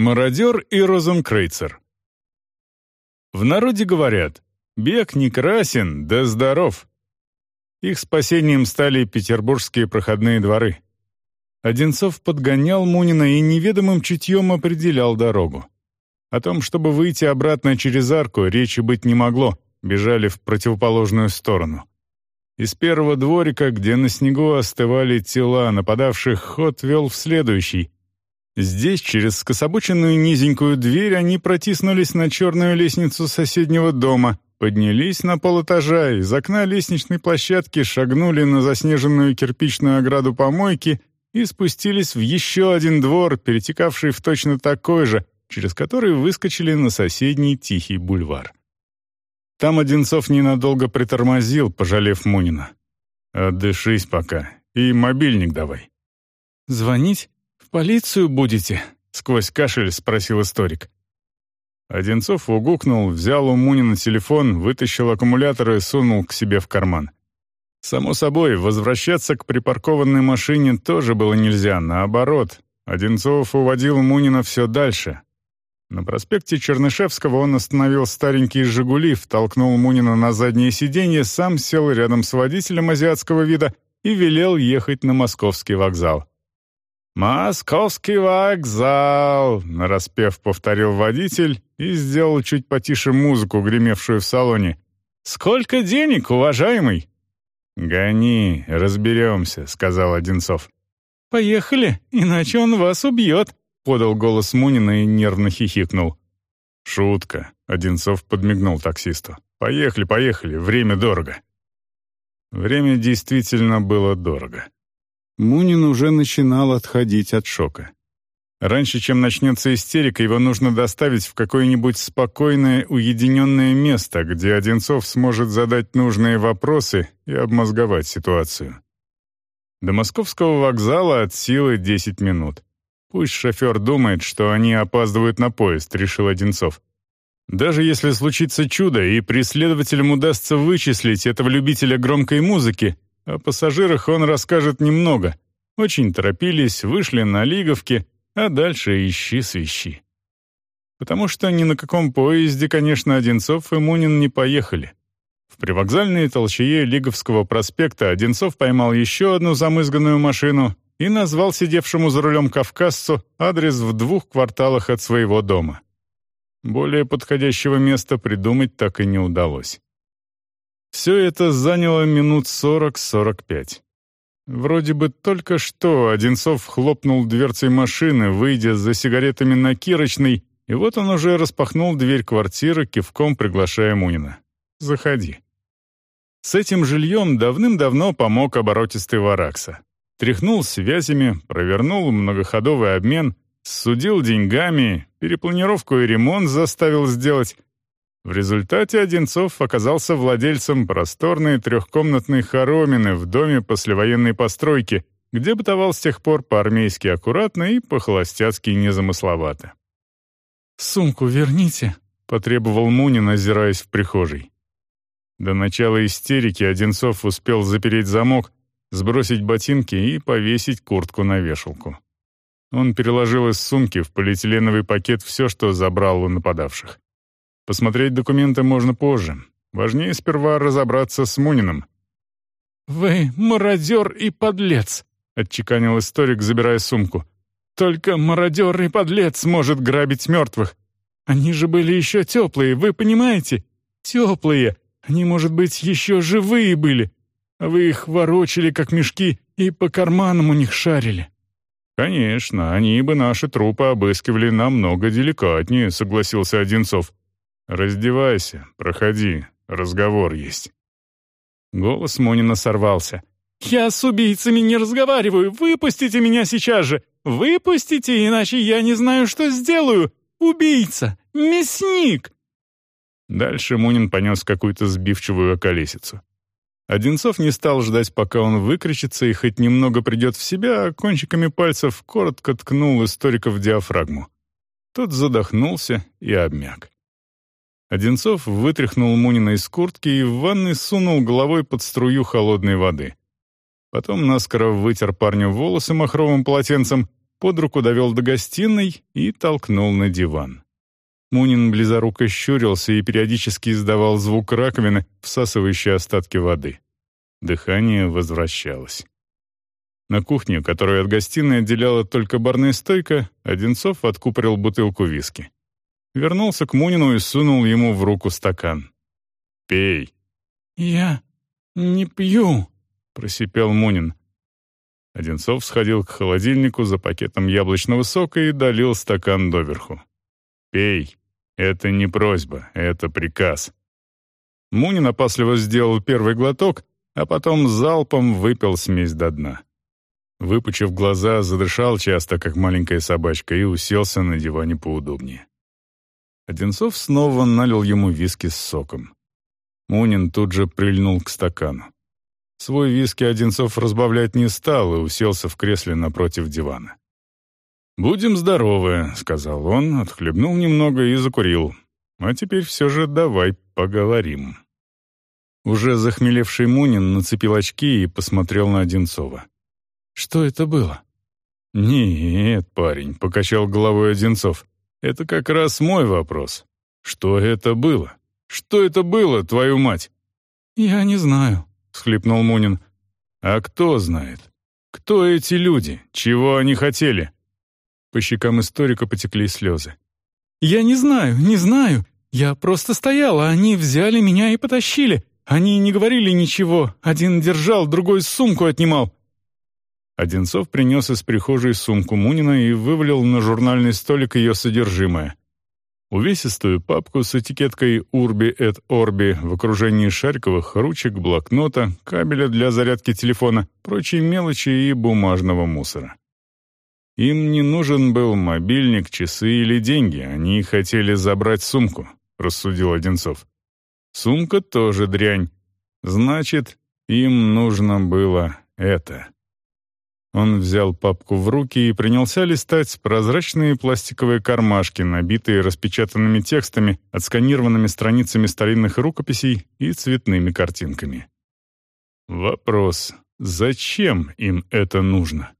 Мародер и Розенкрейцер. В народе говорят «бег не красен, да здоров». Их спасением стали петербургские проходные дворы. Одинцов подгонял Мунина и неведомым чутьем определял дорогу. О том, чтобы выйти обратно через арку, речи быть не могло, бежали в противоположную сторону. Из первого дворика, где на снегу остывали тела нападавших, ход вел в следующий. Здесь, через скособоченную низенькую дверь, они протиснулись на черную лестницу соседнего дома, поднялись на полэтажа, из окна лестничной площадки шагнули на заснеженную кирпичную ограду помойки и спустились в еще один двор, перетекавший в точно такой же, через который выскочили на соседний тихий бульвар. Там Одинцов ненадолго притормозил, пожалев Мунина. «Отдышись пока. И мобильник давай». «Звонить? Полицию будете?» — сквозь кашель спросил историк. Одинцов угукнул, взял у Мунина телефон, вытащил аккумулятор и сунул к себе в карман. Само собой, возвращаться к припаркованной машине тоже было нельзя, наоборот. Одинцов уводил Мунина все дальше. На проспекте Чернышевского он остановил старенький «Жигули», втолкнул Мунина на заднее сиденье, сам сел рядом с водителем азиатского вида и велел ехать на московский вокзал. «Московский вокзал!» — нараспев повторил водитель и сделал чуть потише музыку, гремевшую в салоне. «Сколько денег, уважаемый?» «Гони, разберемся», — сказал Одинцов. «Поехали, иначе он вас убьет», — подал голос Мунина и нервно хихикнул. «Шутка», — Одинцов подмигнул таксисту. «Поехали, поехали, время дорого». Время действительно было дорого. Мунин уже начинал отходить от шока. Раньше, чем начнется истерика, его нужно доставить в какое-нибудь спокойное, уединенное место, где Одинцов сможет задать нужные вопросы и обмозговать ситуацию. До московского вокзала от силы 10 минут. Пусть шофер думает, что они опаздывают на поезд, решил Одинцов. Даже если случится чудо, и преследователям удастся вычислить этого любителя громкой музыки, о пассажирах он расскажет немного. Очень торопились, вышли на Лиговке, а дальше ищи свищи. Потому что ни на каком поезде, конечно, Одинцов и Мунин не поехали. В привокзальной толчее Лиговского проспекта Одинцов поймал еще одну замызганную машину и назвал сидевшему за рулем кавказцу адрес в двух кварталах от своего дома. Более подходящего места придумать так и не удалось. Все это заняло минут сорок-сорок пять. Вроде бы только что Одинцов хлопнул дверцей машины, выйдя за сигаретами на Кирочной, и вот он уже распахнул дверь квартиры, кивком приглашая Мунина. «Заходи». С этим жильем давным-давно помог оборотистый Варакса. Тряхнул связями, провернул многоходовый обмен, судил деньгами, перепланировку и ремонт заставил сделать, в результате Одинцов оказался владельцем просторной трехкомнатной хоромины в доме послевоенной постройки, где бытовал с тех пор по-армейски аккуратно и по-холостяцки незамысловато. «Сумку верните», — потребовал Мунин, озираясь в прихожей. До начала истерики Одинцов успел запереть замок, сбросить ботинки и повесить куртку на вешалку. Он переложил из сумки в полиэтиленовый пакет все, что забрал у нападавших. Посмотреть документы можно позже. Важнее сперва разобраться с Муниным. «Вы мародер и подлец», — отчеканил историк, забирая сумку. «Только мародер и подлец может грабить мертвых. Они же были еще теплые, вы понимаете? Теплые. Они, может быть, еще живые были. А вы их ворочали, как мешки, и по карманам у них шарили». «Конечно, они бы наши трупы обыскивали намного деликатнее», — согласился Одинцов. «Раздевайся, проходи, разговор есть». Голос Монина сорвался. «Я с убийцами не разговариваю! Выпустите меня сейчас же! Выпустите, иначе я не знаю, что сделаю! Убийца! Мясник!» Дальше Мунин понес какую-то сбивчивую околесицу. Одинцов не стал ждать, пока он выкричится и хоть немного придет в себя, а кончиками пальцев коротко ткнул историка в диафрагму. Тот задохнулся и обмяк. Одинцов вытряхнул Мунина из куртки и в ванной сунул головой под струю холодной воды. Потом наскоро вытер парню волосы махровым полотенцем под руку довел до гостиной и толкнул на диван. Мунин близоруко щурился и периодически издавал звук раковины, всасывающей остатки воды. Дыхание возвращалось. На кухню, которую от гостиной отделяла только барная стойка, Одинцов откупорил бутылку виски. Вернулся к Мунину и сунул ему в руку стакан. «Пей». «Я не пью», — просипел Мунин. Одинцов сходил к холодильнику за пакетом яблочного сока и долил стакан доверху. «Пей. Это не просьба, это приказ». Мунин опасливо сделал первый глоток, а потом залпом выпил смесь до дна. Выпучив глаза, задышал часто, как маленькая собачка, и уселся на диване поудобнее. Одинцов снова налил ему виски с соком. Мунин тут же прильнул к стакану. Свой виски Одинцов разбавлять не стал и уселся в кресле напротив дивана. «Будем здоровы», — сказал он, отхлебнул немного и закурил. «А теперь все же давай поговорим». Уже захмелевший Мунин нацепил очки и посмотрел на Одинцова. «Что это было?» «Нет, парень», — покачал головой Одинцов. «Это как раз мой вопрос. Что это было? Что это было, твою мать?» «Я не знаю», — всхлипнул Мунин. «А кто знает? Кто эти люди? Чего они хотели?» По щекам историка потекли слезы. «Я не знаю, не знаю. Я просто стояла, они взяли меня и потащили. Они не говорили ничего. Один держал, другой сумку отнимал». Одинцов принес из прихожей сумку Мунина и вывалил на журнальный столик ее содержимое увесистую папку с этикеткой «Урби эт Орби» в окружении шариковых ручек, блокнота, кабеля для зарядки телефона, прочей мелочи и бумажного мусора. Им не нужен был мобильник, часы или деньги, они хотели забрать сумку, рассудил Одинцов. Сумка тоже дрянь. Значит, им нужно было это. Он взял папку в руки и принялся листать прозрачные пластиковые кармашки, набитые распечатанными текстами, отсканированными страницами старинных рукописей и цветными картинками. Вопрос, зачем им это нужно?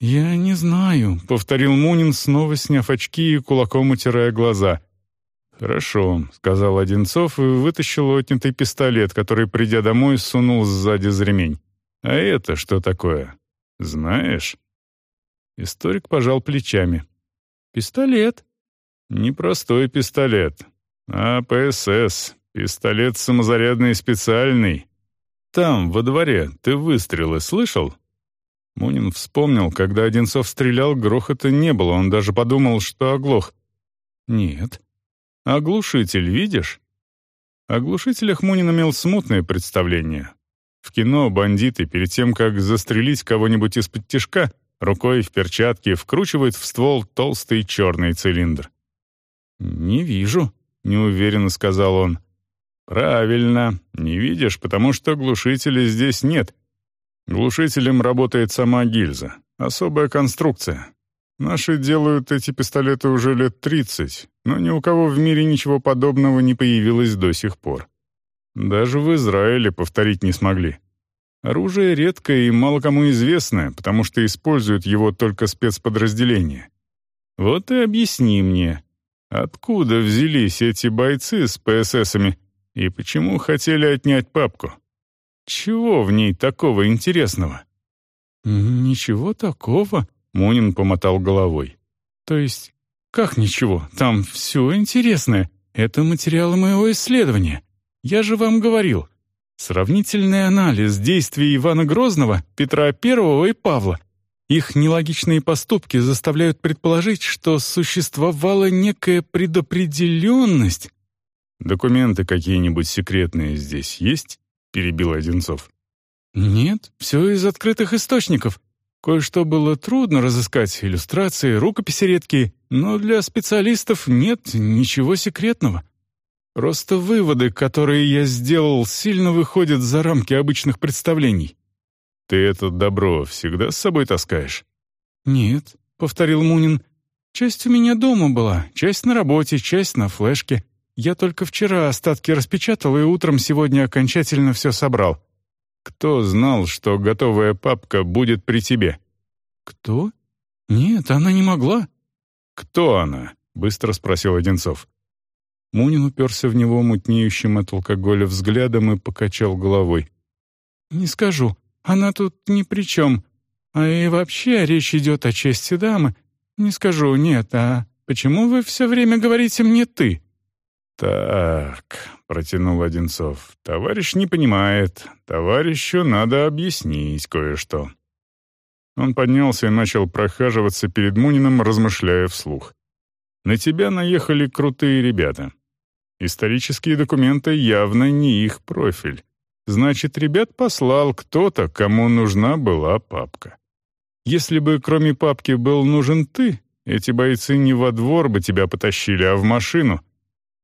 «Я не знаю», — повторил Мунин, снова сняв очки и кулаком утирая глаза. «Хорошо», — сказал Одинцов и вытащил отнятый пистолет, который, придя домой, сунул сзади за ремень. «А это что такое?» «Знаешь?» Историк пожал плечами. «Пистолет». «Непростой пистолет, а ПСС, пистолет самозарядный специальный. Там, во дворе, ты выстрелы слышал?» Мунин вспомнил, когда Одинцов стрелял, грохота не было, он даже подумал, что оглох. «Нет». «Оглушитель видишь?» О глушителях Мунин имел смутное представление. В кино бандиты перед тем, как застрелить кого-нибудь из-под тишка, рукой в перчатке вкручивают в ствол толстый черный цилиндр. «Не вижу», — неуверенно сказал он. «Правильно, не видишь, потому что глушителя здесь нет. Глушителем работает сама гильза, особая конструкция. Наши делают эти пистолеты уже лет тридцать, но ни у кого в мире ничего подобного не появилось до сих пор. Даже в Израиле повторить не смогли. Оружие редкое и мало кому известное, потому что используют его только спецподразделения. Вот и объясни мне, откуда взялись эти бойцы с ПССами и почему хотели отнять папку? Чего в ней такого интересного? «Ничего такого», — Мунин помотал головой. «То есть, как ничего? Там все интересное. Это материалы моего исследования. Я же вам говорил. Сравнительный анализ действий Ивана Грозного, Петра I и Павла. Их нелогичные поступки заставляют предположить, что существовала некая предопределенность. «Документы какие-нибудь секретные здесь есть?» — перебил Одинцов. «Нет, все из открытых источников. Кое-что было трудно разыскать, иллюстрации, рукописи редкие, но для специалистов нет ничего секретного. Просто выводы, которые я сделал, сильно выходят за рамки обычных представлений. Ты это добро всегда с собой таскаешь? Нет, повторил Мунин. Часть у меня дома была, часть на работе, часть на флешке. Я только вчера остатки распечатал и утром сегодня окончательно все собрал. Кто знал, что готовая папка будет при тебе? Кто? «Нет, она не могла». «Кто она?» — быстро спросил Одинцов. Мунин уперся в него мутнеющим от алкоголя взглядом и покачал головой. «Не скажу. Она тут ни при чем. А и вообще речь идет о чести дамы. Не скажу, нет, а почему вы все время говорите мне «ты»?» «Так», — протянул Одинцов, — «товарищ не понимает. Товарищу надо объяснить кое-что». Он поднялся и начал прохаживаться перед Муниным, размышляя вслух. «На тебя наехали крутые ребята. Исторические документы явно не их профиль. Значит, ребят послал кто-то, кому нужна была папка. Если бы кроме папки был нужен ты, эти бойцы не во двор бы тебя потащили, а в машину.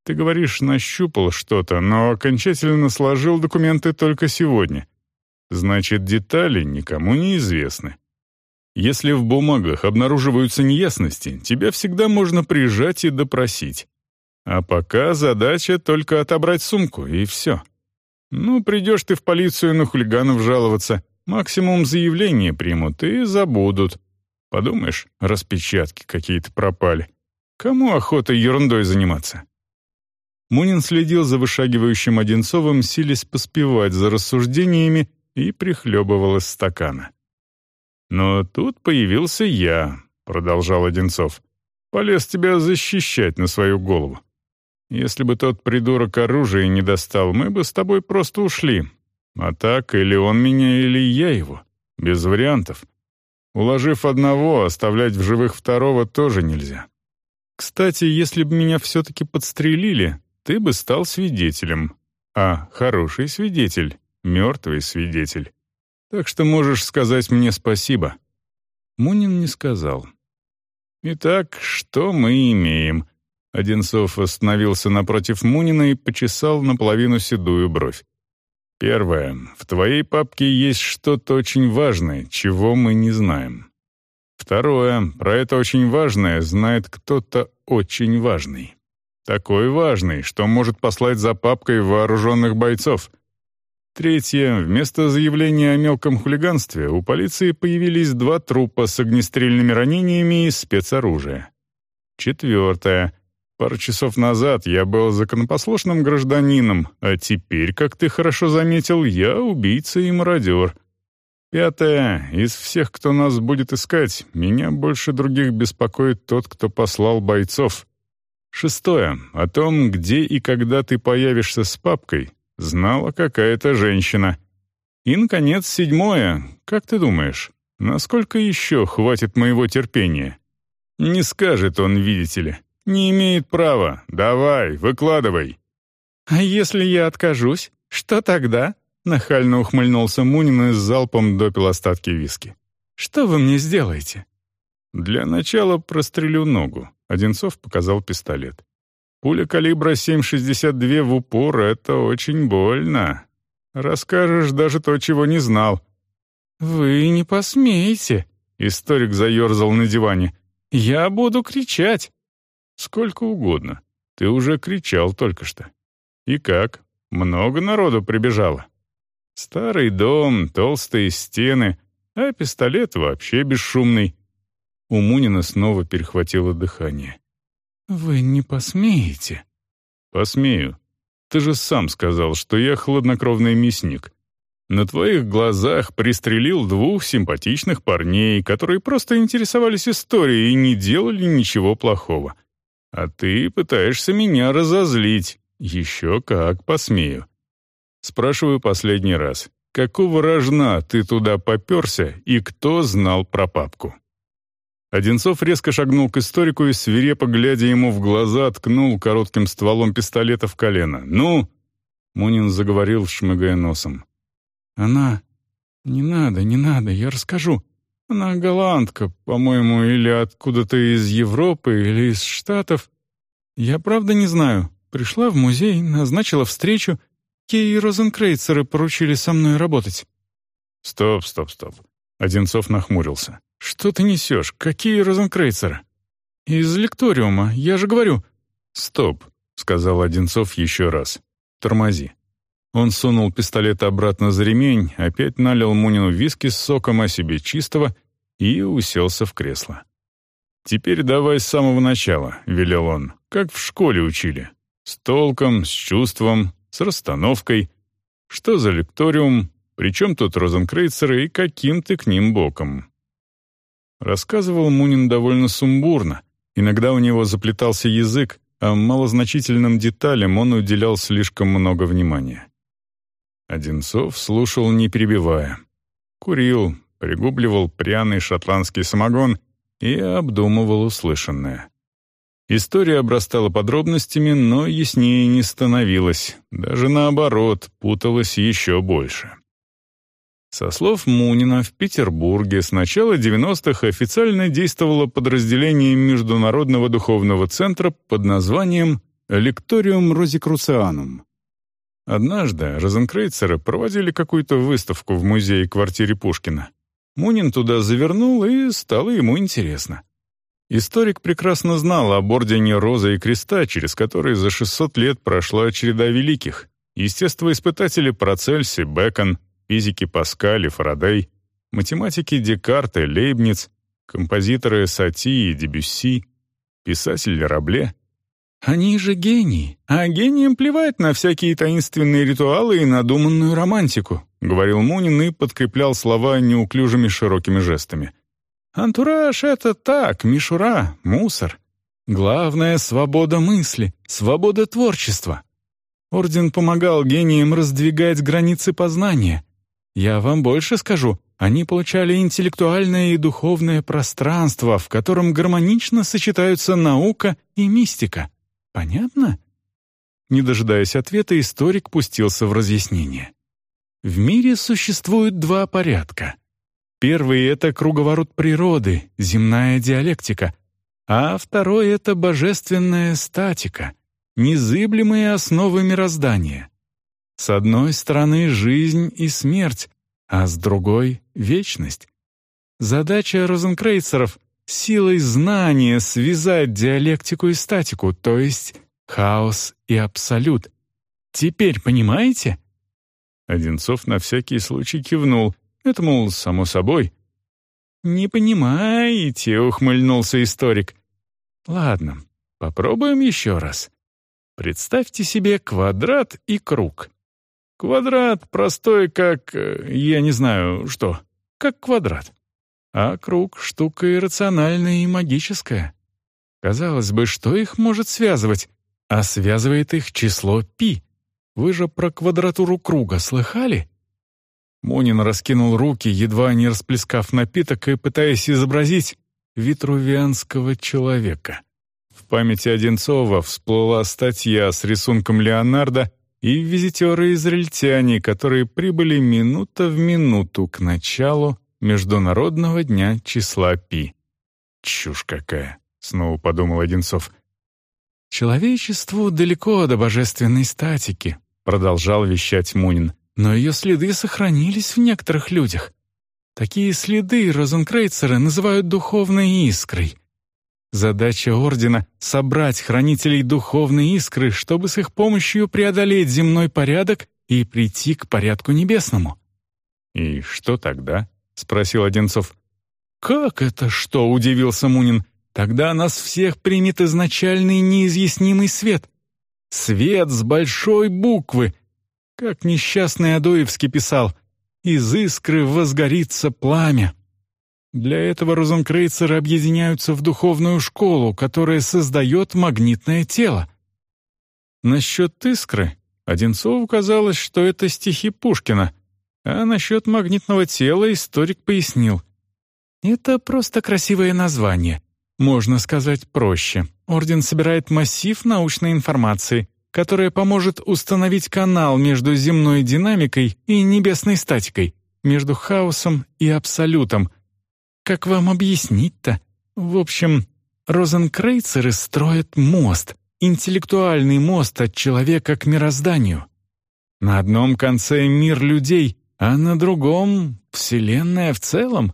Ты говоришь, нащупал что-то, но окончательно сложил документы только сегодня. Значит, детали никому не известны. Если в бумагах обнаруживаются неясности, тебя всегда можно прижать и допросить. А пока задача только отобрать сумку, и все. Ну, придешь ты в полицию на хулиганов жаловаться, максимум заявление примут и забудут. Подумаешь, распечатки какие-то пропали. Кому охота ерундой заниматься? Мунин следил за вышагивающим Одинцовым, силясь поспевать за рассуждениями и прихлебывал из стакана. «Но тут появился я», — продолжал Одинцов. «Полез тебя защищать на свою голову. Если бы тот придурок оружие не достал, мы бы с тобой просто ушли. А так, или он меня, или я его. Без вариантов. Уложив одного, оставлять в живых второго тоже нельзя. Кстати, если бы меня все-таки подстрелили, ты бы стал свидетелем. А хороший свидетель — мертвый свидетель. Так что можешь сказать мне спасибо». Мунин не сказал. «Итак, что мы имеем?» Одинцов остановился напротив Мунина и почесал наполовину седую бровь. «Первое. В твоей папке есть что-то очень важное, чего мы не знаем. Второе. Про это очень важное знает кто-то очень важный. Такой важный, что может послать за папкой вооруженных бойцов. Третье. Вместо заявления о мелком хулиганстве у полиции появились два трупа с огнестрельными ранениями и спецоружия. Четвертое. Пару часов назад я был законопослушным гражданином, а теперь, как ты хорошо заметил, я убийца и мародер. Пятое. Из всех, кто нас будет искать, меня больше других беспокоит тот, кто послал бойцов. Шестое. О том, где и когда ты появишься с папкой, знала какая-то женщина. И, наконец, седьмое. Как ты думаешь, насколько еще хватит моего терпения? Не скажет он, видите ли. «Не имеет права. Давай, выкладывай». «А если я откажусь, что тогда?» Нахально ухмыльнулся Мунин и с залпом допил остатки виски. «Что вы мне сделаете?» «Для начала прострелю ногу», — Одинцов показал пистолет. «Пуля калибра 7,62 в упор — это очень больно. Расскажешь даже то, чего не знал». «Вы не посмеете», — историк заерзал на диване. «Я буду кричать». «Сколько угодно. Ты уже кричал только что. И как? Много народу прибежало. Старый дом, толстые стены, а пистолет вообще бесшумный». У Мунина снова перехватило дыхание. «Вы не посмеете?» «Посмею. Ты же сам сказал, что я хладнокровный мясник. На твоих глазах пристрелил двух симпатичных парней, которые просто интересовались историей и не делали ничего плохого. А ты пытаешься меня разозлить. Еще как посмею. Спрашиваю последний раз. Какого рожна ты туда поперся и кто знал про папку?» Одинцов резко шагнул к историку и, свирепо глядя ему в глаза, ткнул коротким стволом пистолета в колено. «Ну?» Мунин заговорил, шмыгая носом. «Она... Не надо, не надо, я расскажу. Она голландка, по-моему, или откуда-то из Европы, или из Штатов. Я правда не знаю. Пришла в музей, назначила встречу. Ей розенкрейцеры поручили со мной работать». «Стоп, стоп, стоп». Одинцов нахмурился. «Что ты несешь? Какие розенкрейцеры?» «Из лекториума, я же говорю». «Стоп», — сказал Одинцов еще раз. «Тормози». Он сунул пистолет обратно за ремень, опять налил Мунину виски с соком о себе чистого и уселся в кресло. «Теперь давай с самого начала», — велел он, — «как в школе учили. С толком, с чувством, с расстановкой. Что за лекториум, причем тут розенкрейцеры и каким ты к ним боком?» Рассказывал Мунин довольно сумбурно. Иногда у него заплетался язык, а малозначительным деталям он уделял слишком много внимания. Одинцов слушал, не перебивая. Курил, пригубливал пряный шотландский самогон и обдумывал услышанное. История обрастала подробностями, но яснее не становилась, даже наоборот, путалась еще больше. Со слов Мунина, в Петербурге с начала 90-х официально действовало подразделение Международного духовного центра под названием «Лекториум Розикруцианум». Однажды розенкрейцеры проводили какую-то выставку в музее-квартире Пушкина. Мунин туда завернул, и стало ему интересно. Историк прекрасно знал об ордене Розы и Креста, через который за 600 лет прошла череда великих. Естествоиспытатели Парацельси, Бекон, физики Паскаль и Фарадей, математики Декарт и Лейбниц, композиторы Сати и Дебюсси, писатель Рабле. Они же гении, а гениям плевать на всякие таинственные ритуалы и надуманную романтику, говорил Мунин и подкреплял слова неуклюжими широкими жестами. Антураж — это так, мишура, мусор. Главное — свобода мысли, свобода творчества. Орден помогал гениям раздвигать границы познания, я вам больше скажу, они получали интеллектуальное и духовное пространство, в котором гармонично сочетаются наука и мистика. Понятно? Не дожидаясь ответа, историк пустился в разъяснение. В мире существует два порядка. Первый — это круговорот природы, земная диалектика, а второй — это божественная статика, незыблемые основы мироздания — с одной стороны жизнь и смерть, а с другой — вечность. Задача розенкрейцеров — силой знания связать диалектику и статику, то есть хаос и абсолют. Теперь понимаете? Одинцов на всякий случай кивнул. Это, мол, само собой. «Не понимаете», — ухмыльнулся историк. «Ладно, попробуем еще раз. Представьте себе квадрат и круг. Квадрат простой, как... Э, я не знаю, что. Как квадрат. А круг — штука иррациональная и магическая. Казалось бы, что их может связывать? А связывает их число пи. Вы же про квадратуру круга слыхали? Монин раскинул руки, едва не расплескав напиток и пытаясь изобразить витрувианского человека. В памяти Одинцова всплыла статья с рисунком Леонардо и визитеры-израильтяне, которые прибыли минута в минуту к началу Международного дня числа Пи. «Чушь какая!» — снова подумал Одинцов. «Человечеству далеко до божественной статики», — продолжал вещать Мунин, «но ее следы сохранились в некоторых людях. Такие следы розенкрейцеры называют духовной искрой — Задача Ордена — собрать хранителей духовной искры, чтобы с их помощью преодолеть земной порядок и прийти к порядку небесному. «И что тогда?» — спросил Одинцов. «Как это что?» — удивился Мунин. «Тогда нас всех примет изначальный неизъяснимый свет. Свет с большой буквы. Как несчастный Адоевский писал, «Из искры возгорится пламя». Для этого розенкрейцеры объединяются в духовную школу, которая создает магнитное тело. Насчет искры Одинцову казалось, что это стихи Пушкина, а насчет магнитного тела историк пояснил. Это просто красивое название. Можно сказать проще. Орден собирает массив научной информации, которая поможет установить канал между земной динамикой и небесной статикой, между хаосом и абсолютом — как вам объяснить-то? В общем, розенкрейцеры строят мост, интеллектуальный мост от человека к мирозданию. На одном конце мир людей, а на другом — Вселенная в целом.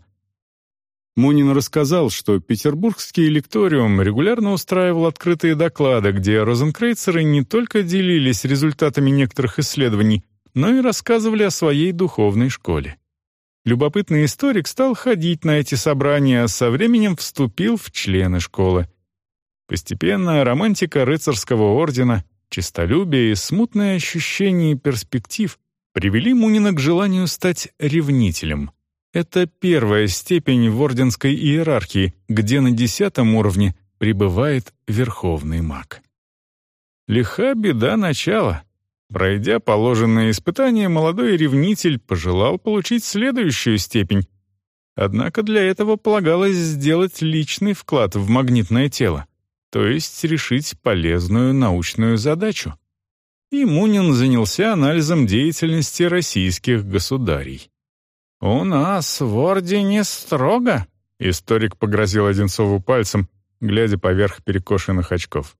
Мунин рассказал, что петербургский лекториум регулярно устраивал открытые доклады, где розенкрейцеры не только делились результатами некоторых исследований, но и рассказывали о своей духовной школе. Любопытный историк стал ходить на эти собрания, а со временем вступил в члены школы. Постепенно романтика рыцарского ордена, честолюбие и смутное ощущение перспектив привели Мунина к желанию стать ревнителем. Это первая степень в орденской иерархии, где на десятом уровне пребывает верховный маг. Лиха беда начала. Пройдя положенные испытания, молодой ревнитель пожелал получить следующую степень. Однако для этого полагалось сделать личный вклад в магнитное тело, то есть решить полезную научную задачу. И Мунин занялся анализом деятельности российских государей. «У нас в Ордене строго», — историк погрозил Одинцову пальцем, глядя поверх перекошенных очков.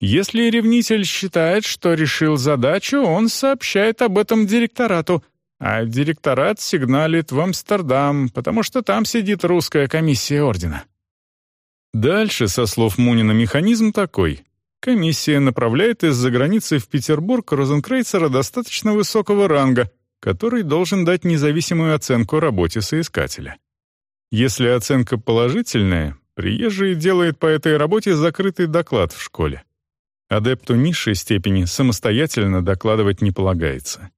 Если ревнитель считает, что решил задачу, он сообщает об этом директорату, а директорат сигналит в Амстердам, потому что там сидит русская комиссия ордена. Дальше, со слов Мунина, механизм такой. Комиссия направляет из-за границы в Петербург розенкрейцера достаточно высокого ранга, который должен дать независимую оценку работе соискателя. Если оценка положительная, приезжий делает по этой работе закрытый доклад в школе. Адепту низшей степени самостоятельно докладывать не полагается.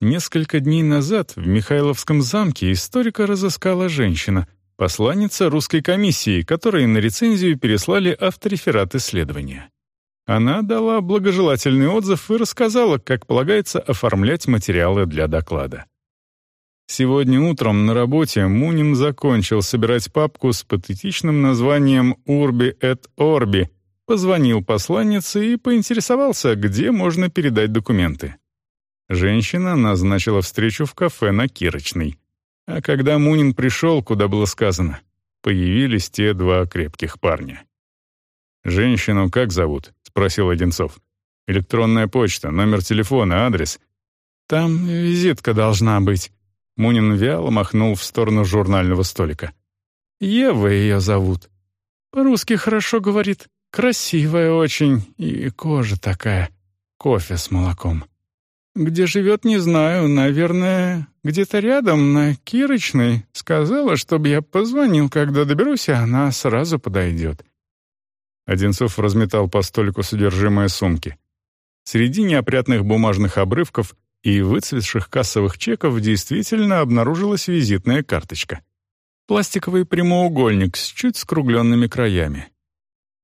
Несколько дней назад в Михайловском замке историка разыскала женщина, посланница русской комиссии, которой на рецензию переслали автореферат исследования. Она дала благожелательный отзыв и рассказала, как полагается оформлять материалы для доклада. Сегодня утром на работе Мунин закончил собирать папку с патетичным названием «Урби et Орби», Позвонил посланнице и поинтересовался, где можно передать документы. Женщина назначила встречу в кафе на Кирочной. А когда Мунин пришел, куда было сказано, появились те два крепких парня. «Женщину как зовут?» — спросил Одинцов. «Электронная почта, номер телефона, адрес». «Там визитка должна быть». Мунин вяло махнул в сторону журнального столика. «Ева ее зовут. По-русски хорошо говорит. Красивая очень, и кожа такая. Кофе с молоком. Где живет, не знаю, наверное, где-то рядом, на Кирочной. Сказала, чтобы я позвонил, когда доберусь, и она сразу подойдет. Одинцов разметал по столику содержимое сумки. Среди неопрятных бумажных обрывков и выцветших кассовых чеков действительно обнаружилась визитная карточка. Пластиковый прямоугольник с чуть скругленными краями.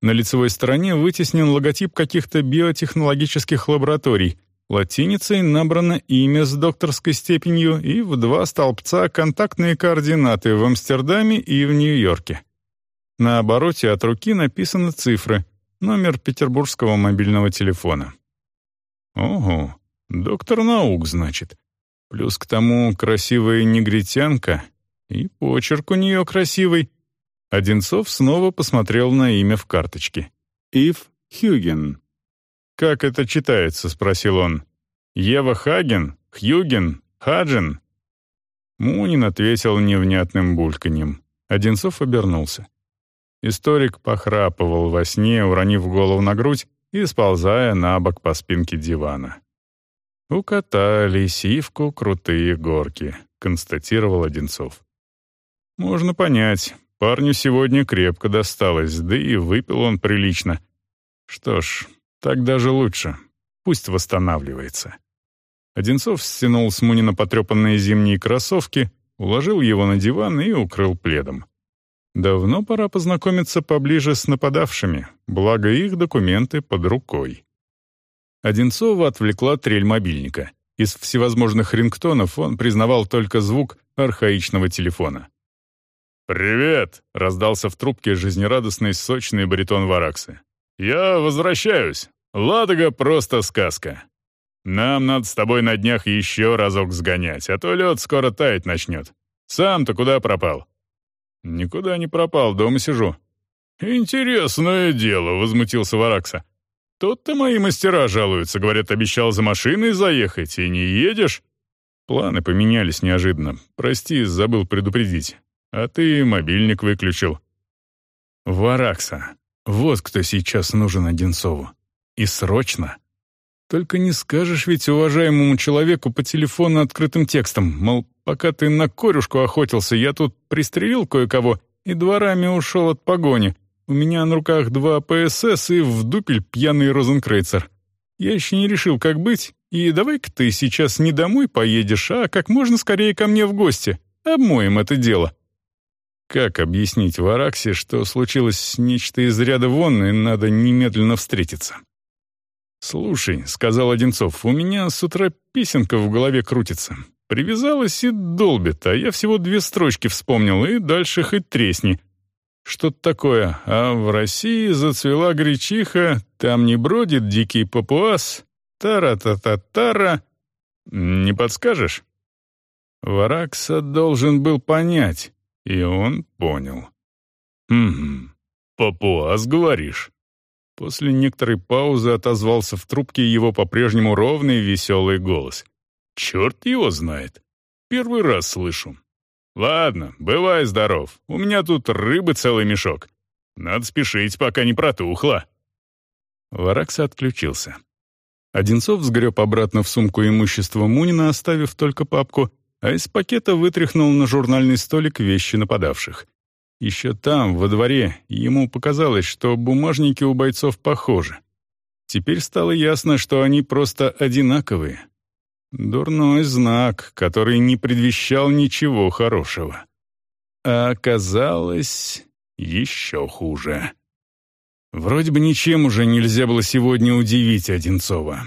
На лицевой стороне вытеснен логотип каких-то биотехнологических лабораторий. Латиницей набрано имя с докторской степенью и в два столбца контактные координаты в Амстердаме и в Нью-Йорке. На обороте от руки написаны цифры, номер петербургского мобильного телефона. Ого, доктор наук, значит. Плюс к тому красивая негритянка, и почерк у нее красивый — Одинцов снова посмотрел на имя в карточке. «Ив Хюген». «Как это читается?» — спросил он. «Ева Хаген? Хьюген? Хаджин?» Мунин ответил невнятным бульканьем. Одинцов обернулся. Историк похрапывал во сне, уронив голову на грудь и сползая на бок по спинке дивана. «Укатали сивку крутые горки», — констатировал Одинцов. «Можно понять. Парню сегодня крепко досталось, да и выпил он прилично. Что ж, так даже лучше. Пусть восстанавливается. Одинцов стянул с Мунина потрепанные зимние кроссовки, уложил его на диван и укрыл пледом. Давно пора познакомиться поближе с нападавшими, благо их документы под рукой. Одинцова отвлекла трель мобильника. Из всевозможных рингтонов он признавал только звук архаичного телефона. «Привет!» — раздался в трубке жизнерадостный сочный баритон Вараксы. «Я возвращаюсь. Ладога просто сказка. Нам надо с тобой на днях еще разок сгонять, а то лед скоро таять начнет. Сам-то куда пропал?» «Никуда не пропал, дома сижу». «Интересное дело», — возмутился Варакса. «Тут-то мои мастера жалуются, говорят, обещал за машиной заехать, и не едешь?» Планы поменялись неожиданно. Прости, забыл предупредить. А ты мобильник выключил. Варакса. Вот кто сейчас нужен Одинцову. И срочно. Только не скажешь ведь уважаемому человеку по телефону открытым текстом, мол, пока ты на корюшку охотился, я тут пристрелил кое-кого и дворами ушел от погони. У меня на руках два ПСС и в дупель пьяный розенкрейцер. Я еще не решил, как быть, и давай-ка ты сейчас не домой поедешь, а как можно скорее ко мне в гости. Обмоем это дело». Как объяснить Вараксе, что случилось нечто из ряда вон, и надо немедленно встретиться? «Слушай», — сказал Одинцов, — «у меня с утра песенка в голове крутится. Привязалась и долбит, а я всего две строчки вспомнил, и дальше хоть тресни. Что-то такое, а в России зацвела гречиха, там не бродит дикий папуас, тара-та-та-тара. Не подскажешь?» Варакса должен был понять, и он понял. «Угу, папуас, говоришь?» После некоторой паузы отозвался в трубке его по-прежнему ровный веселый голос. «Черт его знает. Первый раз слышу. Ладно, бывай здоров. У меня тут рыбы целый мешок. Надо спешить, пока не протухло». Варакса отключился. Одинцов сгреб обратно в сумку имущество Мунина, оставив только папку, а из пакета вытряхнул на журнальный столик вещи нападавших — еще там, во дворе, ему показалось, что бумажники у бойцов похожи. Теперь стало ясно, что они просто одинаковые. Дурной знак, который не предвещал ничего хорошего. А оказалось еще хуже. Вроде бы ничем уже нельзя было сегодня удивить Одинцова.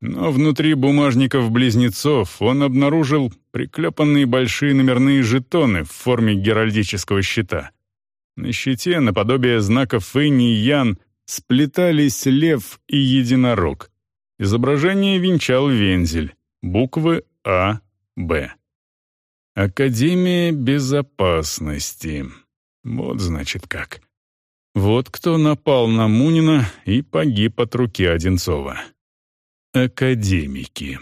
Но внутри бумажников-близнецов он обнаружил приклепанные большие номерные жетоны в форме геральдического щита. На щите, наподобие знаков инь и ян, сплетались лев и единорог. Изображение венчал вензель, буквы А, Б. Академия безопасности. Вот значит как. Вот кто напал на Мунина и погиб от руки Одинцова. Академики.